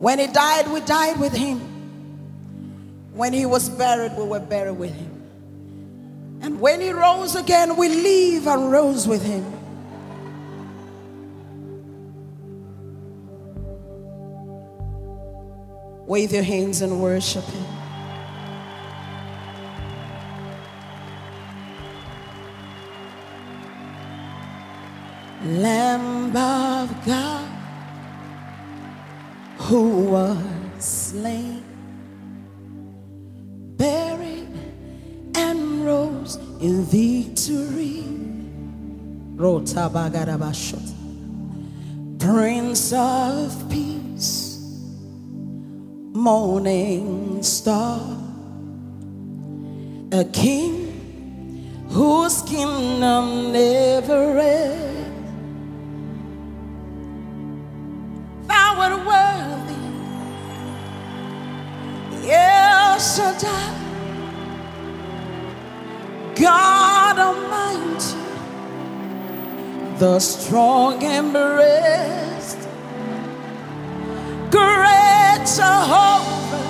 When he died, we died with him. When he was buried, we were buried with him. And when he rose again, we live and rose with him. Wave your hands and worship him. Lamb of God who was slain, buried, and rose in victory. Prince of Peace, Morning Star, a King whose kingdom never ends. Shaddai, God Almighty, the strong and breast, great Jehovah.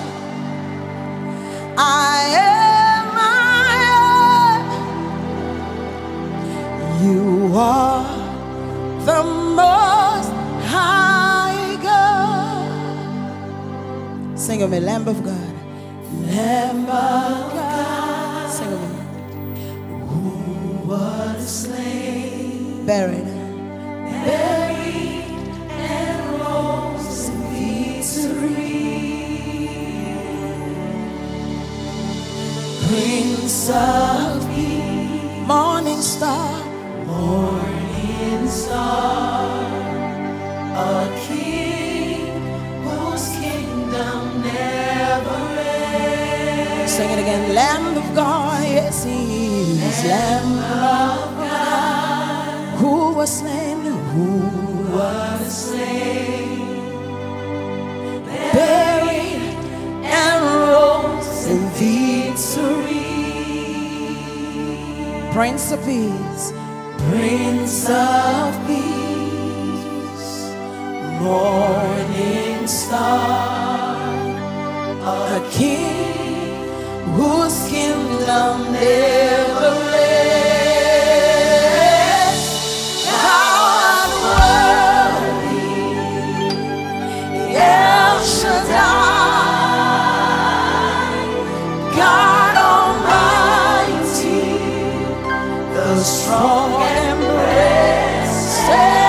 I am, I am. You are the most high God. Sing with me, Lamb of God. God. Who was slain, buried, and rose in victory. Prince of Peace, Morning Star, Sing it again, Lamb of God, yes He is, Lamb of God, who was slain, who was slain, buried and rose in victory. Prince of Peace, Prince of Peace, Morning Star, a King whose kingdom never ends. How El Shaddai, God Almighty, the strong and blessed.